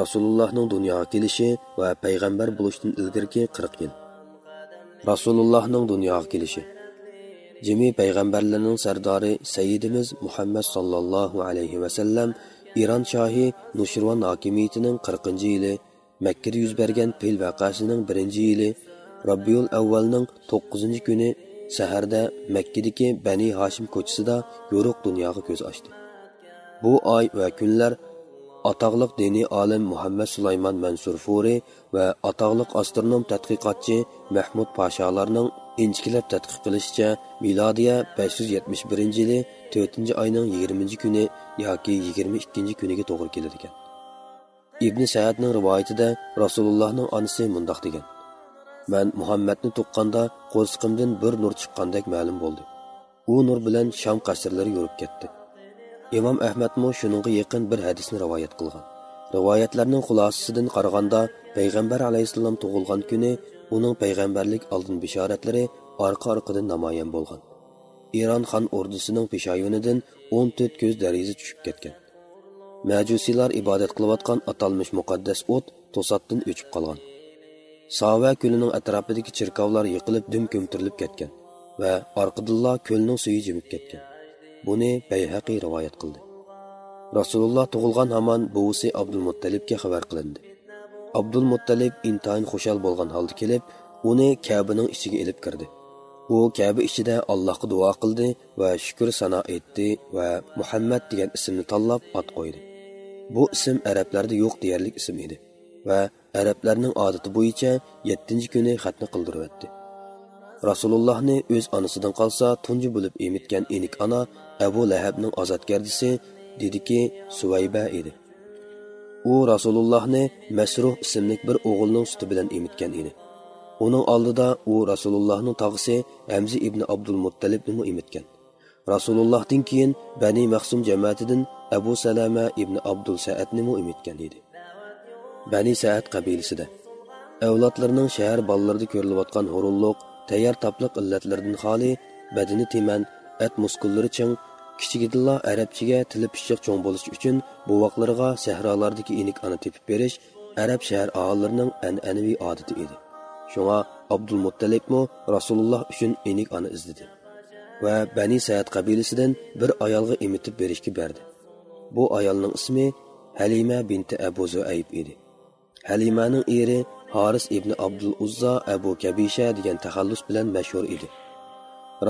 rasulullohning dunyoga kelishi va payg'ambar bo'lishdan ilgarki 40 yil. Rasulullohning dunyoga kelishi. Jimi payg'ambarlarning sardori sayyidimiz muhammad sallallohu alayhi vasallam iron shohi nushirvon hokimiyatining 40 yili makkada yuz bergan pil vaqasining birinchi yili robbiyul avvalning 9 kuni saharda makkadagi bani hoshim ko'chasida yo'ruq dunyoga ko'z ochdi. Bu oy va kunlar atoqliq diniy olim muhammad sulaymon mansur furi va atoqliq astronom tadqiqotchi mahmud pasholarning inchikilab tadqiq qilishicha milodiya 571 yili 4 oyning 20 kuni yoki 22 kuniga to'g'ri keladi ekan ibn saadning rivoyatida rasulullohning onasi mundoq degan. Man muhammadni tuqqanda qo'ziqimdan bir nur chiqqandek ma'lum bo'ldi u nur bilan sham qasrlari yurib ketdi. Imom ahmadmu shuningga yaqin bir hadisni rivoyat qilgan rivoyatlarning xulosasidan qaraganda payg'ambar alayhissalom tug'ilgan kuni uning payg'ambarlik oldin bishoratlari orqa orqadan namoyon bo'lgan eron xon ordusining peshoyunidan o'n to'rt ko'z darizi tushib ketgan majusiylar ibodat qilayotgan atalmish muqaddas o't to'satdan o'chib qolgan sava ko'lining atrofidagi chirkovlar yiqilib dum ko'mtirilib ketgan va orqadilla ko'lning suyi jimib ketgan buni bayhaqiy rivoyat qildi. Rasululloh tug'ilgan hamon buvisi abdulmuttalibga xabar qilindi. Abdulmuttalib intayin xushal bo'lgan holda kelib uni kabining ichiga ilib kirdi. U kabi ichida allohga duo qildi va shukur sano etdi va muhammad degan ismni tanlab ot qo'ydi. Bu ism arablarda yo'q deyarlik ism edi va arablarning odati bo'yicha yettinchi kuni xatni qildiribdi rasulullohni o'z onasidan qolsa tunji bo'lib emitgan enik ona abu lahabning ozodgardisi dediki suvayba edi. U rasulullohni masruh ismli bir o'g'ilning suti bilan emitgan edi. Uning oldida u rasulullohning tog'isi hamzi ibn abdul muttalibni emitgan. Rasulullohdan keyin bani mahsum jamoatidan abu salama ibn abdul saadni emitgan edi. Bani saad qabilasida avlodlarining shahar ballarida ko'rilayotgan hurulliq tayyor tapliq illatlardan xoli badani teman at muskullari ching kichigidilla arabchaga tili pishiq cho'ng bo'lish uchun buvoqlariga sahrolardagi enik ana tepib berish arab shahar ahollarining an'anaviy odati edi. Shunga abdul muttalibmu rasululloh uchun enik ana izladi va bani saad qabilasidan bir ayolga emitib berishga berdi. Bu ayolning ismi halima binti abu zuayb edi. Halimaning eri Haris ibn Abdul Uzza Abu Kabisha degan taxallus bilan mashhur edi.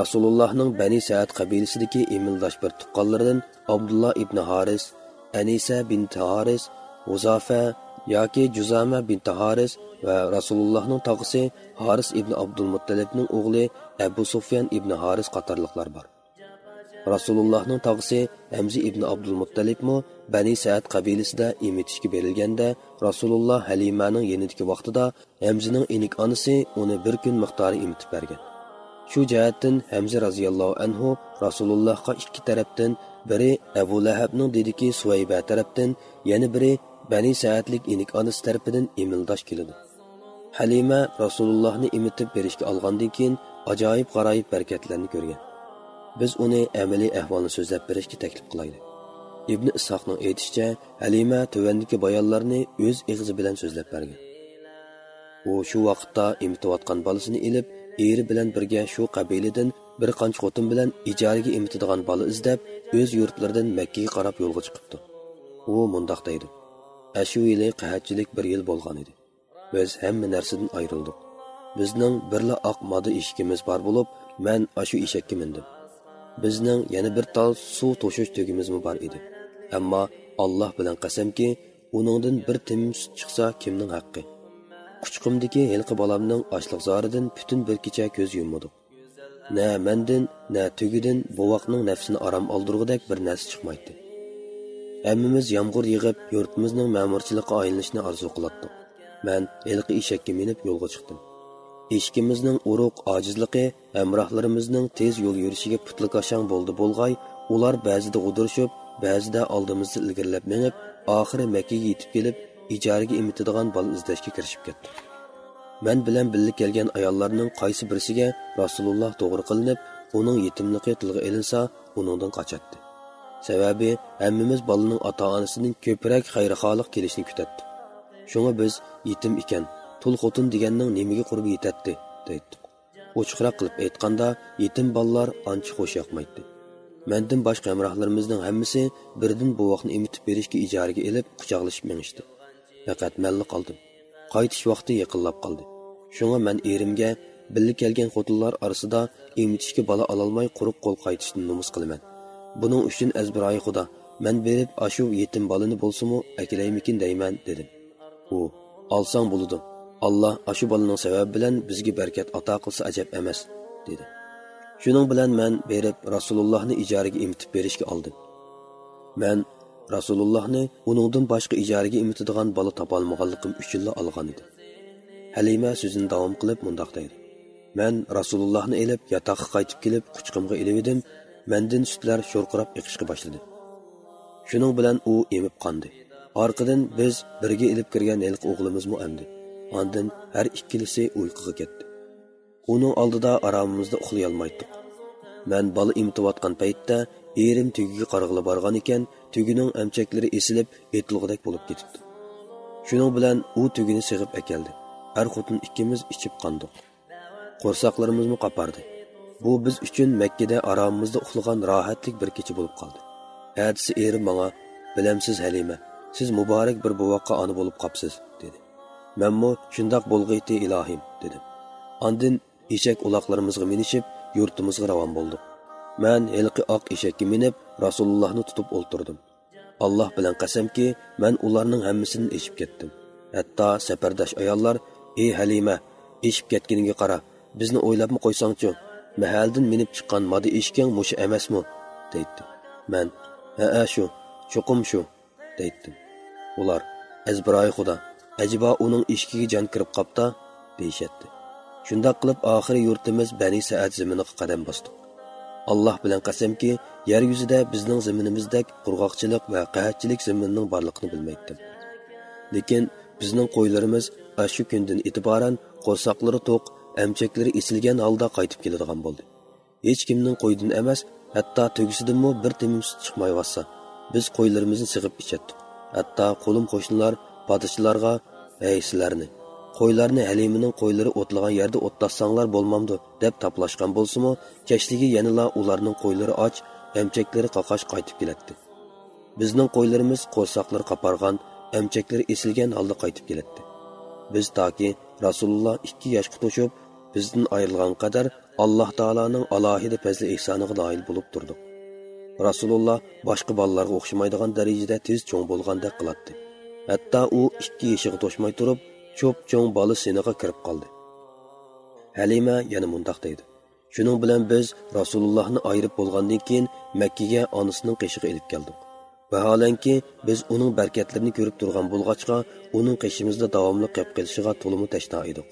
Rasulullohning Bani Sa'ad qabilasidagi emildosh bir tuqqanlaridan Abdullah ibn Haris, Anisa bint Haris, Uzafa yoki Juzama bint Haris va Rasulullohning tog'isi Haris ibn Abdul Muttalibning o'g'li Abu Sufyan ibn Haris qatorliqlar bor. Rasulullohning tog'isi amzi ibn abdul muttalibmi bani saad qabilasida emitishga berilganda rasululloh halimaning yenidagi vaqtida hamzining enik onasi uni bir kun miqdori emitib bergan. Shu jihatdan hamza roziyallohu anhu rasulullohga ikki tarafdan biri abu lahabning dediki suvayba tarafdan yana biri bani saadlik enik onasi tarafidan emildosh keladi. Halima rasulullohni emitib berishga olgandan keyin ajoyib g'aroyib barakatlarni ko'rgan. Biz uni amaliy ahvolni so'zlab berishga taklif qilaylik. Ibn ishoqning aytishicha halima tuvandagi bayonlarni o'z ig'zi bilan so'zlab bergan. U shu vaqtda imitayotgan bolasini ilib eri bilan birga shu qabiladan bir qancha xotin bilan ijaraga imitadigan bola izlab o'z yurtlaridan makkaga qarab yo'lga chiqibdi. U mundoq deydi. Ashu yili qahatchilik bir yil bo'lgan edi. Biz hamma narsadan ayrildik. Bizning birla oq moda eshigimiz bor bo'lib man ashu eshakka mindim. Bizning yana bir tal suv to'shish tugimizmi bor edi. Ammo alloh bilan qasamki uningdan bir timim sut chiqsa kimning haqqi? Quchqimdagi hilqi bolamning ochliq zoridan butun bir kecha ko'z yummadik na mandin na tugidan bovoqning nafsini orom oldirg'udak bir narsa chiqmaydi. Hammamiz yomg'ir yig'ib yurtimizning ma'murchilikqa aylanishni orzu qilatdik man hilqi eshakka minib yo'lga chiqdim. Eshikimizning uruq ojizligi hamrohlarimizning tez yo'l yurishiga putlaqashang bo'ldi bo'lg'ay ular ba'zida o'dirishib ba'zida oldimizda ilgirlab mengib oxiri makkaga yetib kelib ijaraga imitadigan bola izlashga kirishib ketdi. Man bilan birga kelgan ayollarning qaysi birisiga rasululloh to'g'ri qilinib uning yetimligi tilga ilinsa uningdan qochatdi sababi hammamiz bolaning ota onasining ko'proq xayrixohlik kelishini kutatdi shunga biz yetim ekan. To'l xotin deganning nimaga qurbi yetadi deydi ochiqroq qilib aytganda yetim bolalar ancha xush yoqmaydi mandan boshqa hamrohlarimizning hammasi birdan bu vaqtni emitib berishga ijaraga ilib quchoqlashib minishdi faqat manli qoldim qaytish vaqti yaqinlab qoldi shunga man erimga birga kelgan xotinlar orasida emitishga bola ololmay quruq qo'l qaytishni nomus qilaman buning uchun azbiroyi xudo man berib ashu yetim bolani bo'lsimu akilaymikin deyman dedim u olsang bo'ludi alloh ashu bolaning sababi bilan bizga barkat ato qilsa ajab emas dedi. Shuning bilan man berib rasulullohni ijaraga imitib berishga oldim. Man rasulullohni uningdan boshqa ijaraga imitadigan bola topolmaganligim uchunla olgan edim. Halima so'zini davom qilib mundoq deydi man rasulullohni ilib yotoqqa qaytib kelib quchqimga ilib edim. Mandan sutlar sho'rqirab iqishga boshladi shuning bilan u emib qondi. Orqadan biz birga ilib kirgan ilq o'g'limizmi emdi Ondan har ikkilisi uyquga ketdi. Onun oldida aromimizda uxlayalmaydıq. Men bola imtivatqan paytda erim tugiga qarğılı borgan ekan, tügünün əmçəkləri esilib, etilg'idek bo'lib ketibdi. Shuning bilan u tugini sig'ib akeldi. Er xotin ikkimiz ichib qondik. Qo'rsaqlarimizni qapardı. Bu biz uchun Məkkədə aromimizda uxlagan rohatlik bir kecha bo'lib qoldi. Ertasi erim menga, "Biləmsiz Halima, siz muborak bir buvoqqa ona bo'lib qapsız. Manmu shundoq bo'lg'ayti ilohim dedim andin eshak uloqlarimizga minishib yurtimizga ravon bo'ldik man hilqi oq eshakka minib rasulullohni tutib o'ltirdim alloh bilan qasamki man ularning hammasini eshib ketdim hatto safardosh ayollar ey halima eshib ketganiga qara bizni o'ylabmi qo'ysangchu mahaldan minib chiqqan modi eshking mushu emasmi deydi man ha shu chuqum shu deydim ular azbiroyi xudo ajibo uning eshkiga jon kirib qopta deyishatdi shundoq qilib oxiri yurtimiz bani saat ziminiga qadam bosdik. Alloh bilan qasamki yer yuzida bizning ziminimizdek qurg'oqchilik va qahatchilik ziminning borligini bilmaydim lekin bizning qo'ylarimiz shu kundan e'tiboran qo'rsoqlari to'q amchaklari esilgan holda qaytib keladigan bo'ldi. Hech kimning qo'ydan emas hatto tugisidanmi bir temim sut chiqmayotsa biz qo'ylarimizni sig'ib ichatdik. Hatto qo'lim qo'shnilar padishlarga ey sizlarni qo'ylarni halimining qo'ylari o'tlagan yerda o'tlassanglar bo'lmamdi deb taplashgan bo'lsimi kechligi yanala ularning qo'ylari och emchaklari qaqash qaytib keladi bizning qo'ylarimiz qo'rsoqlari qapargan emchaklari esilgan holda qaytib keladi biz toki rasululloh ikki yoshga to'shib bizdan ayrilgan qadar alloh taoloning alohida fazli ehsoniga noil bo'lib turdik. Rasululloh boshqa bolalarga o'xshamaydigan darajada tez cho'ng bo'lgandek qiladi hatto u ikki yoshiga to'shmay turib cho'p cho'ng bola siniga kirib qoldi. Halima yana mundoq deydi. Shuning bilan biz rasulullohni ayirib bo'lgandan keyin makkaga onasining qishig'i ilib keldik. Vaholanki biz uning barkatlarini ko'rib turgan bo'lg'achqa uning qishimizda davomli qilib kelishiga to'limi tashna edik.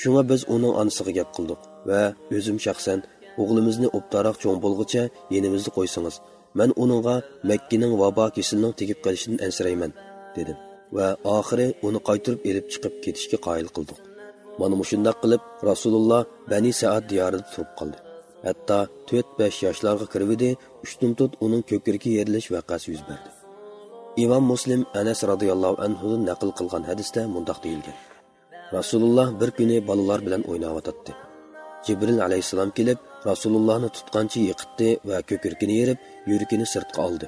Shunga biz uning onasiga gap qildik va o'zim shaxsan o'g'limizni o'ptaroq cho'ng bo'lg'icha yenimizda qo'ysangiz man uningga makkaning vabo kesilining tegib qolishidan ansirayman. Dedim va oxiri uni qaytirib elib chiqib ketishga qoyil qildik. Mana mushundoq qilib rasululloh bani saat diyorida turib qoldi. Hatto to'rt besh yoshlarga kirvidi ushtumtut uning ko'kirga yerilish vaqasi yuz berdi. Imom muslim anas roziyallohu anhudan naql qilgan hadisda mundoq deyilgan. Rasululloh bir kuni bolalar bilan o'ynayotdi jibril alayhissalom kelib rasulullohni tutqancha yiqitdi va ko'kirkini yerib yuragini sirtqa oldi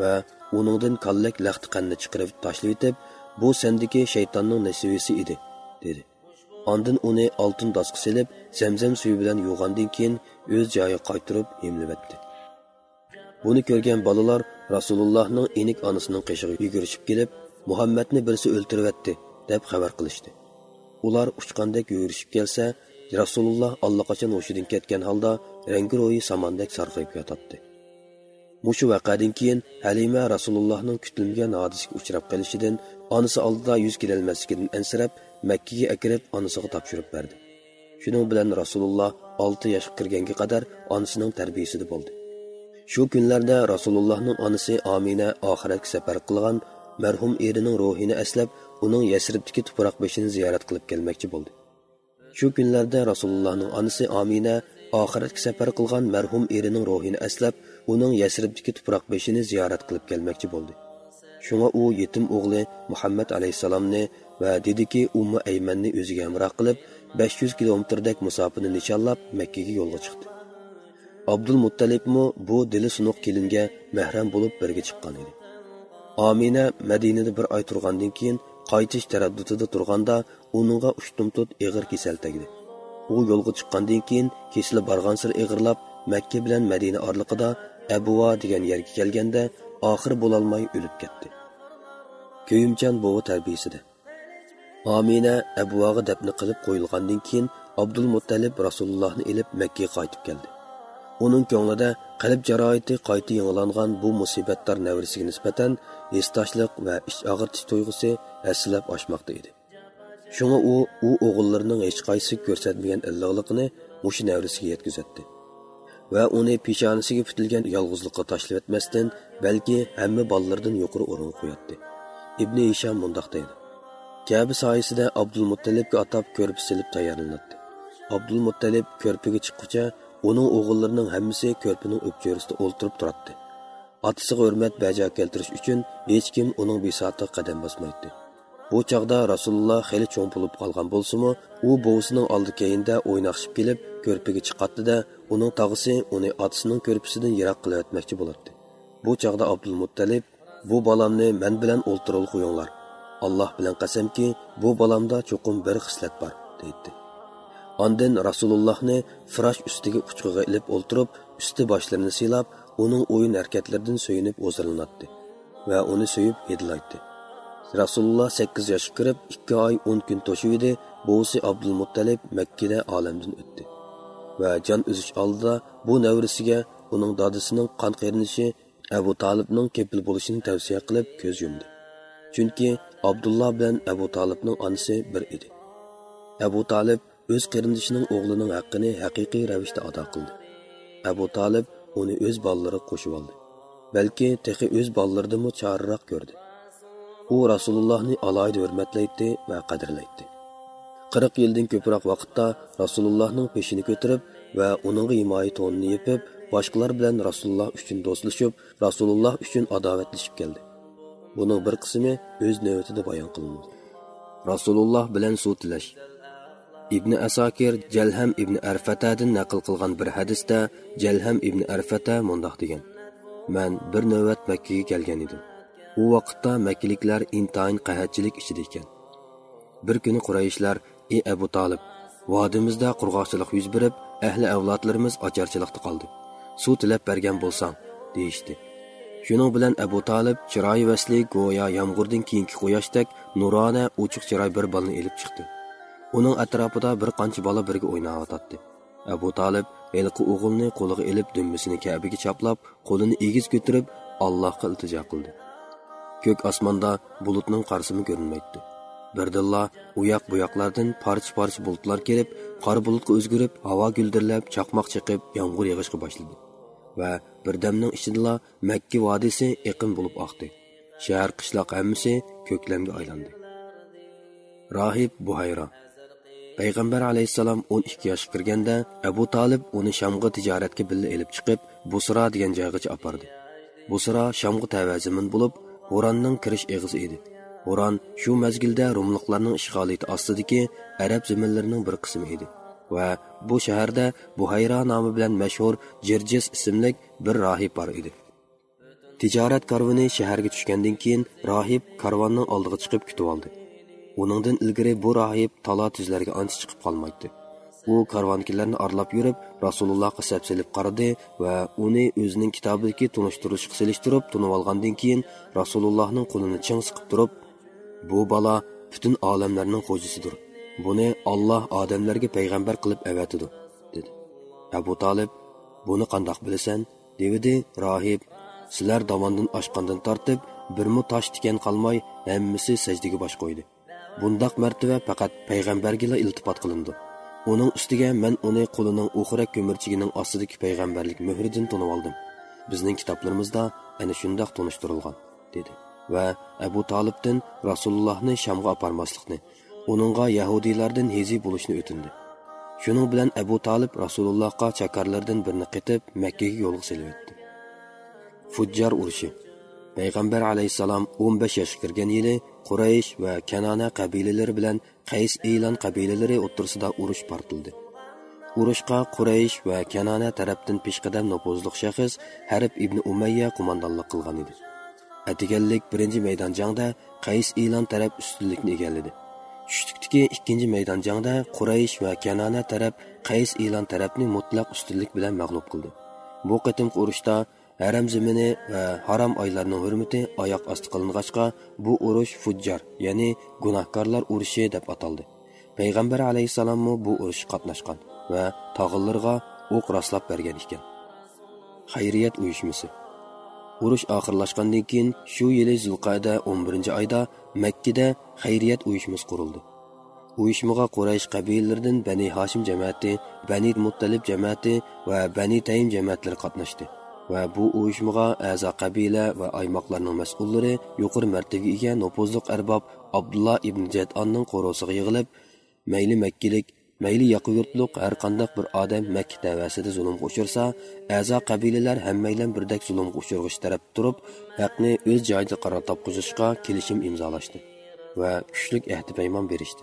va uningdan kallak laxti chiqirib chiqarib bu sendiki shaytonning nasivisi edi dedi Ondan uni oltin dosqa silib zamzam suvi bilan yuvgandan keyin o'z joyiga qaytirib emlibatdi buni ko'rgan bolalar rasulullohning enik onasining qishig'i yugurishib kelib muhammadni birisi o'ltiribdi deb xabar qilishdi ular uchqandek yugurishib kelsa rasululloh allaqachon hushidan ketgan holda rangi ro'yi samondek sarg'ayib yotibdi mushu vaqadan keyin halima rasulullohning kutilmagan hodisga uchrab qolishidan onasi oldida yuz kelolmasligidan ansirab makkaga akirib onasiga topshirib berdi. Shuning bilan rasululloh olti yoshga kirganga qadar onasining tarbiyasida bo'ldi. Shu kunlarda rasulullohning onasi omina oxiratga safar qilgan marhum erining ruhini aslab uning yasribdagi tuproq beshini ziyorat qilib kelmoqchi bo'ldi. Shu kunlarda rasulullohning onasi omina oxiratga safar qilgan marhum erining ruhini aslab uning yasribdagi tuproq beshini ziyorat qilib kelmoqchi bo'ldi. Shunga u yetim o'g'li muhammad alayhissalomni va dediki umma aymanni o'ziga hamroh qilib 500 kilometrdek musofani nishonlab makkaga yo'lga chiqdi. Abdul muttalibmi bu dili sunuq kelinga mahram bo'lib birga chiqqan edi. Omina madinada bir oy turgandan keyin qaytish taraddudida turganda uningga ushtumtut ig'ir kasal tegdi u yo'lga chiqqandan keyin kesili borgan sir ig'irlab makka bilan madina orliqida abuva degan yerga kelganda oxir bo'lolmay o'lib ketdi. Kuyimchan bo'g'i tarbiyasida. Omina abuvaga dafni qilib qo'yilgandan keyin abdul muttalib rasulullohni ilib makkaga qaytib keldi. Uning ko'nglida qalb jaroiti qayta yangilangan bu musibatlar navrisiga nisbatan esdoshliq va ich og'irtish tuyg'usi aslab oshmoqda edi. Шуңа у у оғылларының hech qaysi ko'rsatmagan illiqligini mushu navrisiga yetkazatdi va uni peshonasiga putilgan yolg'izlikqa tashlab etmasdan balki hamma bolalardan yuqori o'rin qo'yatdi ibn isham mundoq deydi. Kabi soyasida abdul muttalibga atab ko'rpa silib tayyorlanadi. Abdul muttalib ko'rpaga chiqquncha uning o'g'illarining hammasi ko'rpaning o'pcho'risida o'ltirib turadi otasiga hurmat bajo keltirish uchun hech kim uning besotiga qadam bosmaydi. Bu chog'da rasululloh xeli cho'ng bo'lib qolgan bo'lsimi u buvisining oldi keyinda o'ynaqshib kelib ko'rpaga chiqatdida uning tog'isi uni otasining ko'rpisidan yiroq qilib o'tmoqchi bo'ladi bu chog'da abdulmuttalib bu bolamni men bilan o'ltirib qo'yinglar. Alloh bilan qasamki bu bolamda cho'qim bir xislat bor deydi. Ondan Rasulullohni firosh ustiga uchqiga ilib o'ltirib, usti boshlarini silab, uning o'yin harakatlaridan so'yinib o'zirinatdi va uni so'yib hidlaydi. Rasululloh 8 yoshga kirib, 2 oy 10 kun to'shib edi, buvisi Abdul Muttalib Makkada olamdan o'tdi. Va jon uzish oldida bu navrisiga uning dadasining qon qarinishi Abu Talibning kepil bo'lishini tavsiya qilib ko'z yumdi. Chunki Abdulloh bilan Abu Talibning onasi bir edi. Abu Talib o'z qarindishining o'g'lining haqqini haqiqiy ravishda ado qildi abu tolib uni o'z bolalariga qo'shib oldi balki texi o'z bolalaridimi chorroq ko'rdi u rasulullohni alohida hurmatlaydi va qadrlaydi. Qirq yildan ko'proq vaqtda rasulullohning peshini ko'tarib va uning himoya to'nini yepib boshqalar bilan rasululloh uchun do'stlashib rasululloh uchun adovatlashib keldi. Buning bir qismi o'z navbatida bayon qilindi rasululloh bilan suv tilash ibn asokir jalham ibn arfatadan naql qilgan bir hadisda jalham ibn arfata mundoq degan man bir navbat makkaga kelgan edim. U vaqtda makkaliklar intayin qahatchilik ichida ekan. Bir kuni qurayishlar ey abu tolib vodimizda qurg'oqchilik yuz berib ahli avlodlarimiz ocharchilikda qoldi. Suv tilab bergan bo'lsang deyishdi. Shuning bilan abu tolib chiroyi vasli go'yo yomg'irdan keyingi quyoshdek nurona uchiq chiroy bir bolni ilib chiqdi. Uning atrofida bir qancha bola birga o'ynayotdi abu tolib elqi o'g'ilni qo'liga ilib dummisini kabiga chaplab qo'lini egiz ko'tarib allohga iltijo qildi. Ko'k osmonda bulutning qarsimi ko'rinmaydi birdilla u yoq bu yoqlardan parcha parcha bulutlar kelib qora bulutga o'zgarib havo guldirlab chaqmoq chiqib yomg'ir yog'ishga boshladi va birdamning ichidala makka vodiysi iqin bo'lib oqdi shahar qishloq hammasi ko'klamga aylandi rohib buhayro payg'ambar alayhissalom 12 yoshga kirganda abu tolib uni shamg'a tijoratga billa elib chiqib busra degan joygacha opardi busra shamg'a tavazimin bo'lib bo'ronning kirish eg'izi edi. Bo'ron shu mazgilda rumliqlarning ishg'oliyati ostidagi arab zaminlarining bir qismi edi va bu shaharda buhayro nomi bilan mashhur jirjis ismli bir rohib bor edi. Tijorat karvoni shaharga tushgandan keyin rohib karvonning oldiga chiqib kutib oldi. Uningdan ilgari bu rohib talo tuzlarga ancha chiqib qolmaydi. U karvonkilarni arlab yurib, Rasulullohga sapsilib qaradi va uni o'zining kitobidagi tunishtirishga silishtirib tunib olgandan keyin Rasulullohning qo'lini ching siqib turib, bu bola butun olamlarning xo'jisidir. Buni Alloh odamlarga payg'ambar qilib avatidi, dedi. Abu Talib, buni qandoq bilasan? dedi rohib. Sizlar domondan oshqandan tortib, birmu tosh tikan qolmay, hammasi sajdaga bosh qo'ydi. bundoq martaba faqat payg'ambarga iltifot qilindi. Uning ustiga man uni qo'lining uxrak ko'mirchigining ostidagi payg'ambarlik muhridan tunib oldim. Bizning kitoblarimizda ana shundoq tunishtirilgan, dedi. Va Abu Talibdan Rasulullohni Shamga oparmaslikni uningga yahudiylardan hezi bo'lishni o'tindi. Shuning bilan Abu Talib Rasulullohga chakarlardan birini qetib Makkaga yo'lga selib o'tdi. Fujjar urushi payg'ambar alayhissalom 15 yoshga kirgan yili quraysh va kanona qabilalari bilan qays e'lon qabilalari o'rtasida urush portildi. Urushqa quraysh va kanona tarafdan peshqadam nopozliq shaxs harib ibn umayya qo'mondonlik qilgan edi. Atiganlik birinchi maydon jangda qays e'lon taraf ustunlikni egalladi. Tushlikdagi ikkinchi maydon jangda quraysh va kanona taraf qays e'lon tarafni mutlaq ustunlik bilan mag'lub qildi. Bu qatim urushda haram zimini va harom oylarning hurmati oyoq osti qiling'achqa bu urush fujjar ya'ni gunohkorlar urushi deb ataldi. Payg'ambar alayhissalommi bu urushga qatnashgan va tog'illarga o'q rostlab bergan ekan. Xayriyat uyushmasi. Urush oxirlashgandan keyin shu yili zulqada 11 oyda makkada xayriyat uyushmasi qurildi. Uyushmaga quraysh qabilalaridan bani hoshim jamoati bani muttalib jamoati va bani taym jamoatlari qatnashdi. Va bu uyushmaga a'zo qabila va aymoqlarning mas'ullari yuqori martabaga ega nopozliq arbob abdulla ibn jadonning qo'rosiga yig'ilib mayli makkalik mayli yoqi har qandaq bir odam makka davasida zulmga uchirsa a'zo qabilalar hammaylan birdek zulmga uchirg'ish taraf turib haqni o'z joyida qaror topqizishga kelishim imzolashdi va kuchlik ahdi paymon berishdi.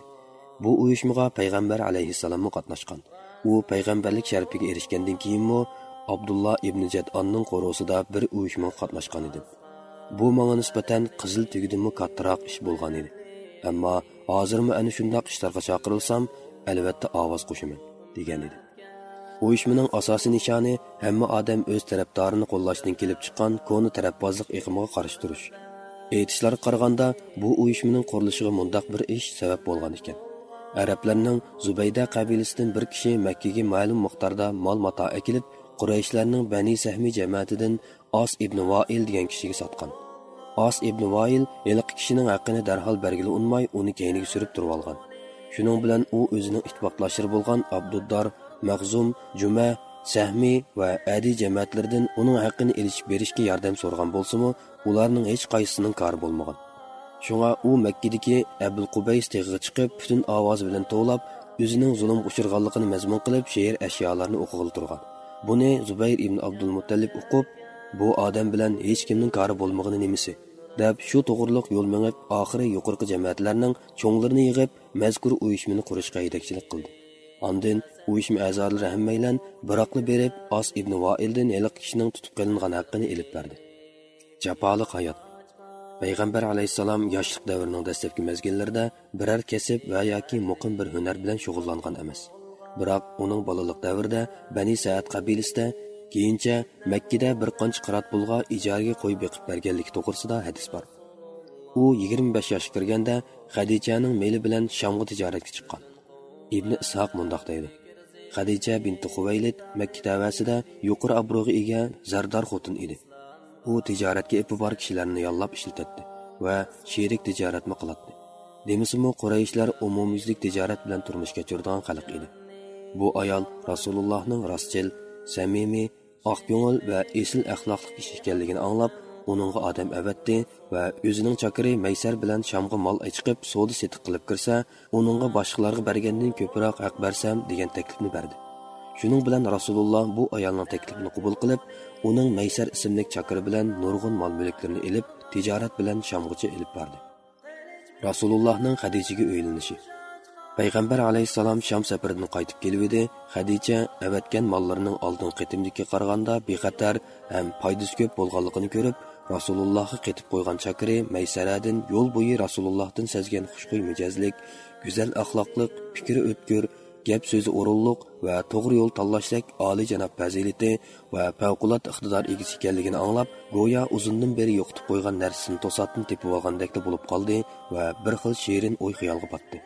Bu uyushmaga payg'ambar alayhissalommi qatnashgan. U payg'ambarlik sharafiga erishgandan keyinmi abdulla ibn jadonning qo'rosida bir uyushma qatnashgan edi. Bu manga nisbatan qizil tugidimi kattaroq ish bo'lgan edi. Ammo hozirmi ana shundoq ishlarga chaqirilsam albatta ovoz qo'shaman degan edi. Uyushmaning asosiy nishoni hamma odam o'z tarafdorini qo'llashdan kelib chiqqan koni tarafbozlik iqimiga qarshi turish. Aytishlarga qaraganda bu uyushmaning qurilishiga mundoq bir ish sabab bo'lgan ekan. Arablarning zubayda qabilasidan bir kishi makkaga ma'lum miqdorda mol mato akilib qurayshlarning bani sahmi jamoatidan os ibn voil degan kishiga sotgan os ibn voil eliqi kishining haqqini darhol bergili unmay uni keyniga surib turib olgan shuning bilan u o'zining ittifoqloshlari bo'lgan abduddor mag'zum juma sahmi va adi jamoatlardan uning haqqini ilishib berishga yordam so'ragan bo'lsimi ularning hech qaysisining kori bo'lmagan. Shunga u makkadagi abul qubays teg'iga chiqib butun ovozi bilan to'lab o'zining zulm uchirganligini mazmun qilib she'r ashyolarni o'qig'ili turgan. Buni zubayr ibn abdul muttalib o'qib bu odam bilan hech kimning kori bo'lmag'ini nimasi deb shu to'g'riliq yo'l mingib oxiri yuqorqi jamoatlarning cho'nglarini yig'ib mazkur uyushmani qurishga yetakchilik qildi. Ondan uyushma a'zolari hammaylan biroqni berib Os ibn Voildan eliq kishining tutib qilingan haqqini elib berdi. Jafoliq hayot. Payg'ambar alayhissalom yoshlik davrining dastlabki mezgillarida biror kasb va yoki muqim bir hunar bilan shug'ullangan emas. Biroq uning bolalik davrida bani saat qabilasida keyincha makkada bir qancha qirat pulga ijaraga qo'yib beqib berganligi to'g'risida hadis bor. U 25 yoshga kirganda hadichaning meli bilan shamg'i tijoratga chiqqan. Ibn ishoq mundoq deydi hadicha binti huvaylid makka tavasida yuqori obro'ga ega zardor xotin edi. U tijoratga ipi bor kishilarni yollab ishlatadi va sherik tijoratni qiladi demisimi qurayishlar umumyuzlik tijorat bilan turmush kechiradigan xalq edi. Bu ayol rasulullohning rostchil samimiy oq ko'ngil va esil axloqli kishi ekanligini anglab uningga odam avatdi va o'zining chakiri maysar bilan shamga mol chiqib savdo setiq qilib kirsa uningga boshqalarga bergandan ko'proq haq bersam degan taklifni berdi. Shuning bilan rasululloh bu ayolning taklifini qabul qilib uning maysar ismli chakiri bilan nurg'un mol mulklarini ilib tijorat bilan shamg'icha ilib bordi. Rasulullohning hadichaga uylanishi payg'ambar alayhissalom sham safaridan qaytib keluvdi hadicha avatgan mollarining oldin qitimdiki qaraganda bexatar ham foydasi ko'p bo'lganligini ko'rib rasulullohga qetib qo'ygan chakiri maysaradin yo'l bo'yi rasulullohdan sezgan xushquy mijozlik go'zal axloqliq fikri o'tkir gap so'zi o'rinliq va to'g'ri yo'l tanlashdek oliy janob fazilati va favqulodda iqtidor egasi ekanligini anglab go'yo uzundan beri yo'qitib qo'ygan narsasini to'satdan tepib olgandek bo'lib qoldi va bir xil shirin o'y xayolga botdi.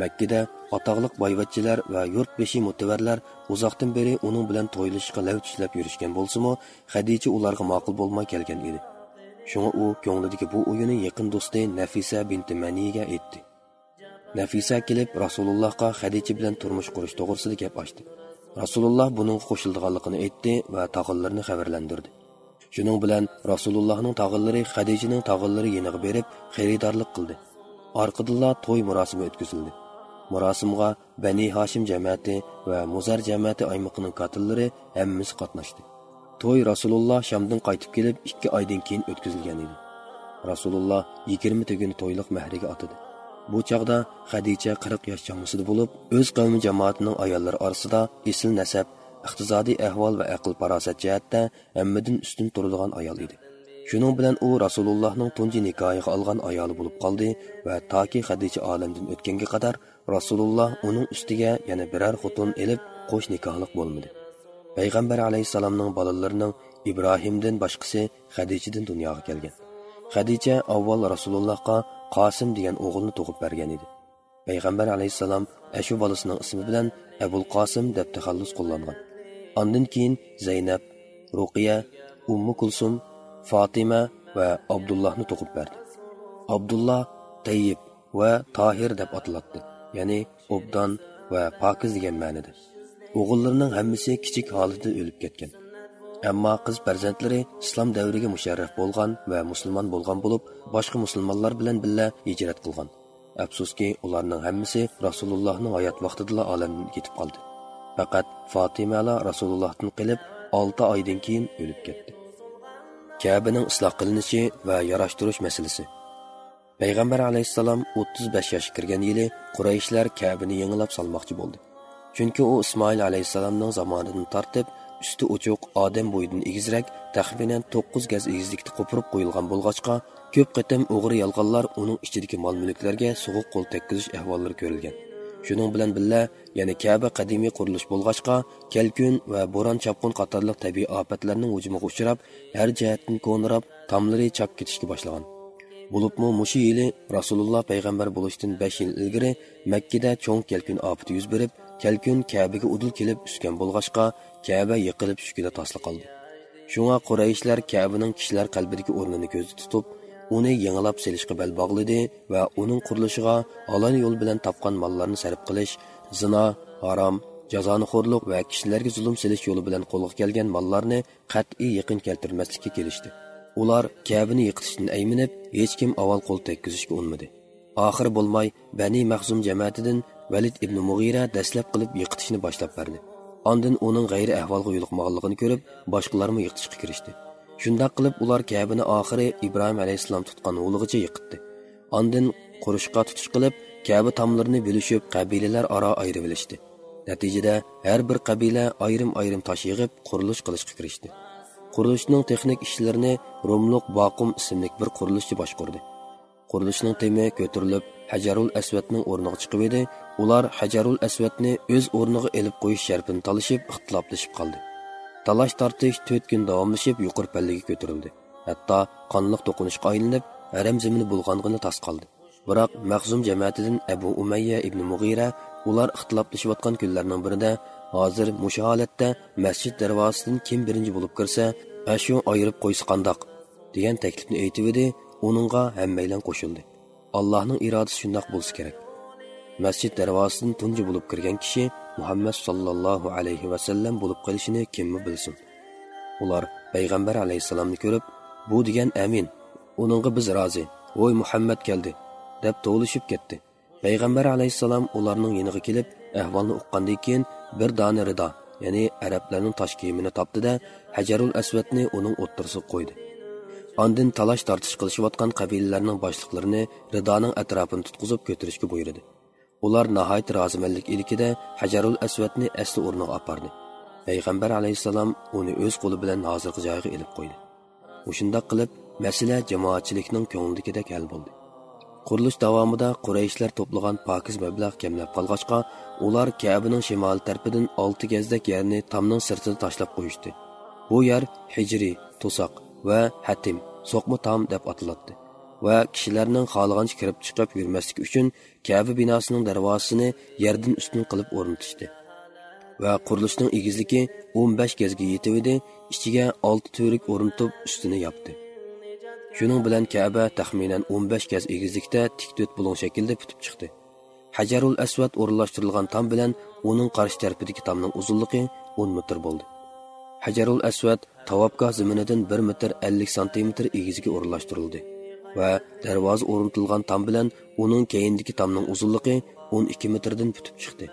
Makkada atoqliq boyvachchilar va yurt beshi mutavarlar uzoqdan beri uning bilan to'ylashga lav tishlab yurishgan bo'lsimi hadicha ularga ma'qul bo'lmay kelgan edi. Shunga u ko'nglidagi bu o'yini yaqin do'sti nafisa binti maniga aytdi. Nafisa kelib rasulullohga hadicha bilan turmush qurish to'g'risida gap ochdi. Rasululloh buning qo'shildiganligini aytdi va tog'inlarini xabarlantirdi shuning bilan rasulullohning tog'inlari hadichaning tog'inlari yeniga berib xaridorlik qildi. Orqadilla to'y murosimi o'tkazildi. Murosimga Bani Hashim jamoati va Muzar jamoati aymoqining qatillari hammasi qatnashdi. to'y rasululloh shamdan qaytib kelib ikki oydan keyin o'tkazilgan edi. Rasululloh yigirma tuguni to'yliq mahriga otidi bu chog'da hadicha qirq yosh chamasida bo'lib o'z qavmi jamoatining ayollari orasida esil nasab iqtisodiy ahvol va aql farosat jihatda hammadan ustun turadigan ayol edi. Shuning bilan u rasulullohning tunji nikohiga olgan ayoli bo'lib qoldi va toki hadicha olamdan o'tganga qadar rasululloh uning ustiga yana biror xotin elib qo'sh nikohliq bo'lmadi. Payg'ambar alayhissalomning bolalarining ibrohimdan boshqasi hadichadan dunyoga kelgan. Hadicha avval rasulullohga qosim degan o'g'ilni tug'ib bergan edi. Payg'ambar alayhissalom ashu bolasining ismi bilan abul qosim deb taxallus qo'llangan. Ondan keyin Zaynab, Ruqiya, Ummu Kulsum, Fatima va Abdullohni tug'ib berdi. Abdullah Tayyib va Tahir deb ataladi, ya'ni obdon va pokiz degan ma'nida O'g'illarining hammasi kichik holatda o'lib ketgan. Ammo qiz farzandlari islom davriga musharraf bo'lgan va musulmon bo'lgan bo'lib, boshqa musulmonlar bilan birga hijrat qilgan. Afsuski, ularning hammasi Rasulullohning hayot vaqtida olamdan ketib qoldi. faqat fotimala rasulullohdan qilib olti oydan keyin o'lib ketdi kabining isloh qilinishi va yarashtirish masalasi payg'ambar alayhissalom 35 yoshga kirgan yili qurayishlar kabini yangilab solmoqchi bo'ldi. Chunki u ismoil alayhissalomning zamonidan tortib usti uchuq odam bo'yidan egizrak taxminan 9 gaz egizlikda qo'pirib qo'yilgan bo'lg'achqa ko'p qatam o'g'ri yolg'onlar uning ichidagi mol mulklarga sovuq qo'l tekkizish ahvollari ko'rilgan. Shuning bilan birga yana kaba qadimiy qurilish bo'lg'achqa kelkun va bo'ron chopqin qatorliq tabiiy ofatlarning hujumiga uchrab har jihatdan ko'nirab tomlari chop ketishga boshlagan. Bo'libmi mushi yili rasululloh payg'ambar bo'lishdan besh yil ilgari makkada cho'ng kelkun ofati yuz berib kelkun kabaga udul kelib usgan bo'lg'ashqa kaba yiqilib tushgida tasli qoldi shunga qurayishlar kabaning kishilar qalbidagi o'rnini ko'zda tutib uni yangilab selishga bel bog'ladi va uning qurilishiga olon yo'l bilan topgan mollarni sarf qilish zino harom jazonixo'rlik va kishilarga zulm silish yo'li bilan qo'lga kelgan mollarni qat'iy yaqin keltirmaslikka kelishdi. Ular kabini yiqitishdan ayminib hech kim avval qo'l tekkizishga urinmadi oxiri bo'lmay bani mahzum jamoatidan valid ibn mug'ira dastlab qilib yiqitishni boshlab berdi. Ondin uning g'ayri ahvolga yo'liqmaganligini ko'rib boshqalarmi yiqitishga kirishdi. Shundoq qilib ular kabini oxiri ibrohim alayhissalom tutgan o'lig'icha yiqitdi. Ondin qurishqa tutish qilib kabi tomlarini bo'lishib qabilalar aro ayirib ilishdi. Natijada har bir qabila ayrim ayrim tosh yig'ib qurilish qilishga kirishdi. Qurilishning texnik ishlarini rumluq boqum ismli bir qurilishchi boshqurdi. Qurilishning temi ko'tarilib hajarul asvatning o'rniga chiqib edi. Ular hajarul asvatni o'z o'rniga elib qo'yish sharpini talashib, ixtiloflashib qoldi. Talash tortish to'rt kun davomlashib yuqori pallaga ko'tarildi. Hatto qonliq to'qinishga aylanib haram zimini bulg'ong'ini tas qoldi. Biroq mahzum jamoatidan abu umayya ibn mug'ira ular ixtiloflashayotgan kunlarning birida hozir mushu holatda masjid darvozasidan kim birinchi bo'lib kirsa ashu ayirib qo'ysa qandoq degan taklifni aytib edi. Uningga hammaylan qo'shildi. Allohning irodasi shundoq bo'lsa kerak. Masjid darvozasidan tunji bo'lib kirgan kishi muhammad sollallohu alayhi vasallam bo'lib qolishini kimmi bilsin. Ular payg'ambar alayhissalomni ko'rib bu degan amin uningga biz rozi voy muhammad keldi deb tovlishib ketdi. Payg'ambar alayhissalom ularning yeniga kelib ahvolni uqqandan keyin bir dona rido ya'ni arablarning tosh kiyimini topdida hajarul asvatni uning o'ttirisiga qo'ydi. Ondin talash tortish qilishayotgan qabilalarning boshliqlarini ridoning atrofini tutqizib ko'tarishga buyurdi. Ular nihoyat rozimanlik ilikida hajarul asvatni asli o'rniga opardi. Payg'ambar alayhissalom uni o'z qo'li bilan hozirgi joyiga ilib qo'ydi. O'shundoq qilib masala jamoatchilikning ko'ngildagidek hal bo'ldi. Qurilish davomida qurayishlar to'plagan pokiz mablag' kamlab qolg'achqa ular kabining shimoli tarafidan olti gazdak yerni tomning sirtida tashlab qo'yishdi bu yer hijriy to'soq va hatim so'qma tom deb ataladi va kishilarning xohlagancha kirib chiqib yurmasligi uchun kabi binosining darvozasini yerdan ustun qilib o'rnatishdi. Va qurilishning egizligi 15 gazga yetib edi, ichiga 6 to'rik o'rnatib ustini yopdi. Shuning bilan kaba taxminan 15 gaz egizlikda tik to'rt bulon shaklda putib chiqdi. Hajarul Aswad o'rinlashtirilgan tom bilan uning qarshi tarafidagi tomning uzunligi 10 metr bo'ldi. Hajarul Aswad tavobgoh ziminidan 1 metr 50 santimetr egizga o'rinlashtirildi. va darvoza o'rnatilgan tom bilan uning keyindagi tomning uzunligi 12 metrdan butib chiqdi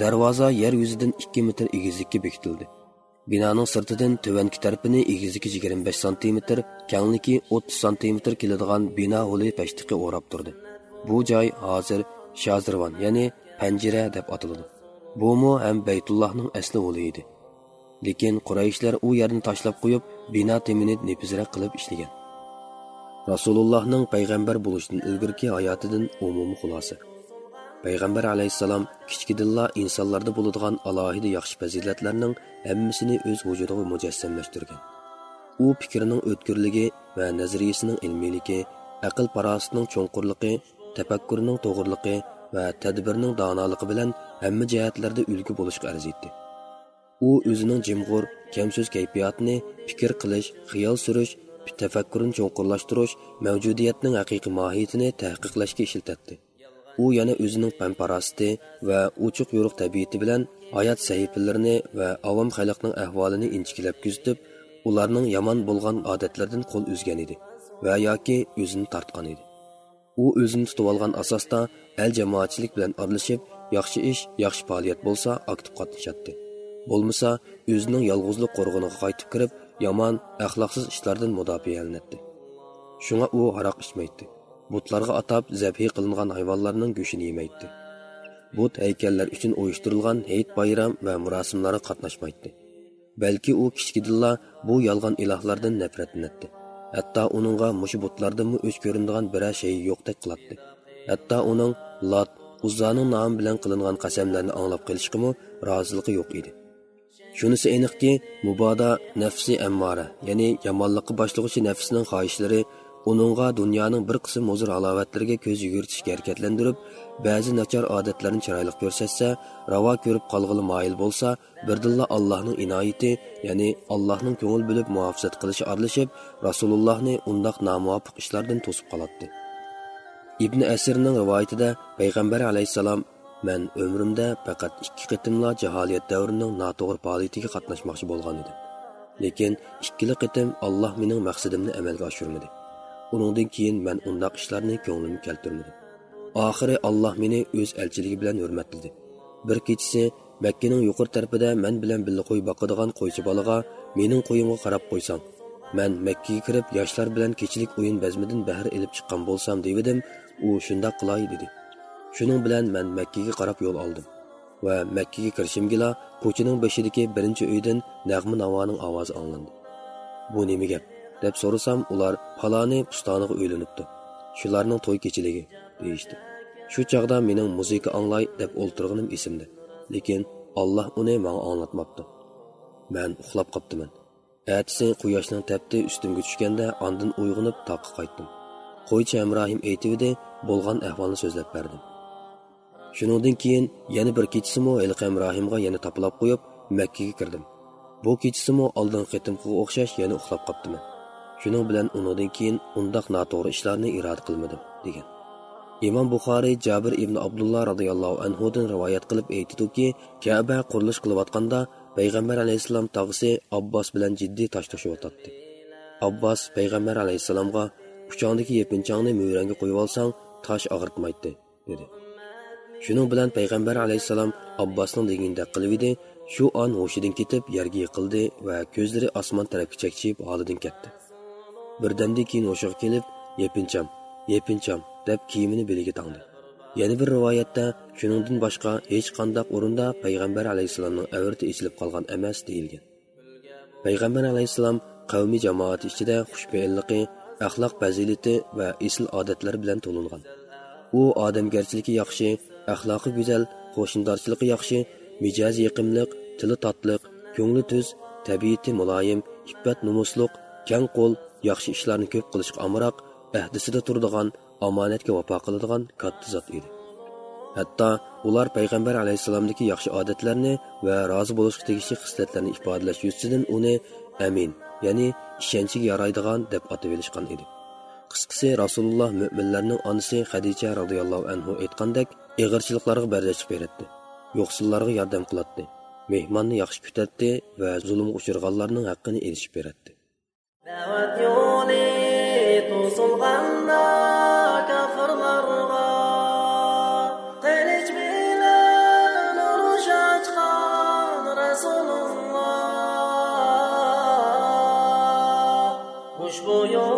darvoza yer yuzidan 2 metr egizlikka bekitildi Binoning sirtidan tuvanki tarafini egizligi 25 santimetr kengligi 30 santimetr keladigan bino holi pashtiqi o'rab turdi. Bu joy hozir shozirvon ya'ni panjira deb ataladi. Bu ham Baytullohning asli o'li edi. Lekin qurayishlar u yerni tashlab qo'yib, bino temini nepizra qilib ishlagan. Rasulullohning payg'ambar bo'lishidan ilgirki hayotidan umumiy xulosa. payg'ambar alayhissalom kichkidilla insonlarda bo'ladigan alohida yaxshi fazilatlarning hammasini o'z vujudiga mujassamlashtirgan u fikrining o'tkirligi va nazariyasining ilmiyligi aql parosatining cho'nqurligi tafakkurning to'g'riligi va tadbirning donoligi bilan hamma jihatlarda ulgu bo'lishga arziydi u o'zining jimg'ur kamso'z kayfiyatini fikr qilish xiyol surish tafakkurni cho'nqurlashtirish mavjudiyatning haqiqiy mohiyatini tahqiqlashga ishlatadi u yana o'zining pamparasti va uchuq yo'ruq tabiati bilan hayot sahifalarini va avom xalqning ahvolini inchikilab kuzatib ularning yomon bo'lgan odatlardan qo'l uzgan edi va yoki o'zini tortgan edi. U o'zini tutib olgan asosda al jamoatchilik bilan aralashib yaxshi ish yaxshi faoliyat bo'lsa aktiv qatnashadi. Bo'lmasa o'zining yolg'izlik qo'rg'iniga qaytib kirib yomon axloqsiz ishlardan mudofaalanadi shunga u aroq ichmaydi. Butlarga atab zabhiy qilingan hayvonlarning go'shtini yemaydi. But haykallar uchun uyushtirilgan hayit bayram va murosimlarga qatnashmaydi. Balki u kichkidilla bu yolg'on ilohlardan nafratlanadi. Hatto uningga mushu butlardanmi o'z ko'rinadigan biror shay yo'qdek qiladi. Hatto uning lat uzzoning nomi bilan qilingan qasamlarni anglab qilishgimi roziligi yo'q edi. Shunisi aniqki mubodo nafsi ammora ya'ni yomonlikqa boshlag'uchi nafsning xohishlari uningga dunyoning bir qism huzur halovatlariga ko'z yugurtishga harakatlantirib ba'zi nachar odatlarni chiroyli ko'rsatsa ravo ko'rib qolg'ili moyil bo'lsa birdilla allohning inoyati ya'ni allohning ko'ngil bilib muhofizat qilishi aralashib rasulullohni undoq nomuvofiq ishlardan to'sib qoladi ibn asirning rivoyatida payg'ambar alayhissalom man umrimda faqat ikki qitimla jaholiyat davrining noto'g'ri faoliyatiga qatnashmoqchi bo'lgan edim. Lekin ikkili qitim alloh mening maqsadimni amalga oshirmadi. Uningdan keyin man undoq ishlarni ko'nglimga keltirmadim. Oxiri alloh meni o'z elchiligi bilan hurmatladi bir kechasi makkaning yuqori tarafida man bilan birga qo'y boqadigan qo'ychi bolaga mening qo'yimga qarab qo'ysang man makkaga kirib yoshlar bilan kechilik o'yin bazmidan bahr ilib chiqqan bo'lsam devidim u shundoq qilay dedi. Shuning bilan man makkaga qarab yo'l oldim va makkaga kirishimgila ko'chaning beshidagi birinchi uydan nag'mi navoning ovozi anglandi. Bu nima gap? Deb so'rasam ular paloni pustoniga uylanibdi. Shularning to'y kechiligi deyishdi. Shu chog'da mening muzika anglay deb o'ltirganim esimda. Lekin olloh uni manga anglatmabdi. Man uxlab qoptiman ertasi quyoshning tapti ustimga tushganda andin uyg'onib toqqa qaytdim. Qo'ychi hamrohim aytivdi bo'lgan ahvolni so'zlab berdim. Shuningdan keyin yana bir kechisimi haliqi hamrohimga yana topilab qo'yib makkaga kirdim. Bu kechisimi oldingi qitimga o'xshash yana uxlab qoptiman shuning bilan undan keyin undoq noto'g'ri ishlarni iroda qilmadim degan. Imom buxoriy jabir ibn abdulloh roziyallohu anhudan rivoyat qilib aytdiki kaba qurilish qilayotganda payg'ambar alayhissalom tog'isi abbos bilan jiddiy tosh to'shyotdi abbos payg'ambar alayhissalomga uchongdagi yepinchongni mo'ranga qo'yib olsang tosh og'ritmaydi dedi. Shuning bilan payg'ambar alayhissalom abbosning degandek qilib edi shu on hushidan ketib yerga yiqildi va ko'zlari osmon tarafga chakchiyib holidan ketdi. Birdamdan keyin o'shiga kelib yepincham yepincham deb kiyimini beliga tangdi. Yana bir rivoyatda shuningdan boshqa hech qandaq o'rinda payg'ambar alayhissalomning avrati ichilib qolgan emas deyilgan. Payg'ambar alayhissalom qavmiy jamoati ichida xushbe'illigi axloq fazilati va isl odatlar bilan to'lingan u odamgarchiligi yaxshi axloqi go'zal qo'shindorchiligi yaxshi mijozi yiqimliq tili totliq ko'ngli tuz tabiati muloyim iffat numusliq kang qo'l yaxshi ishlarni ko'p qilishga amroq ahdisida turadigan omonatga vafo qiladigan katta zot edi. Hatto ular payg'ambar alayhissalomdagi yaxshi odatlarni va rozi bo'lishga tegishli xislatlarni ifodalash yuzasidan uni amin ya'ni ishonchiga yaraydigan deb atab olishgan edi. Qisqasi rasululloh mo'minlarning onasi hadicha roziyallohu anhu aytgandek ig'irchiliklarga bardoshlik beradi yo'qsillarga yordam qiladi mehmonni yaxshi kutadi va zulmga uchirganlarning haqqini erishib beradi دعوت عيوني توصل غناك كفر مرغى قيل جبيل نور شات خان رسول الله وش بيوت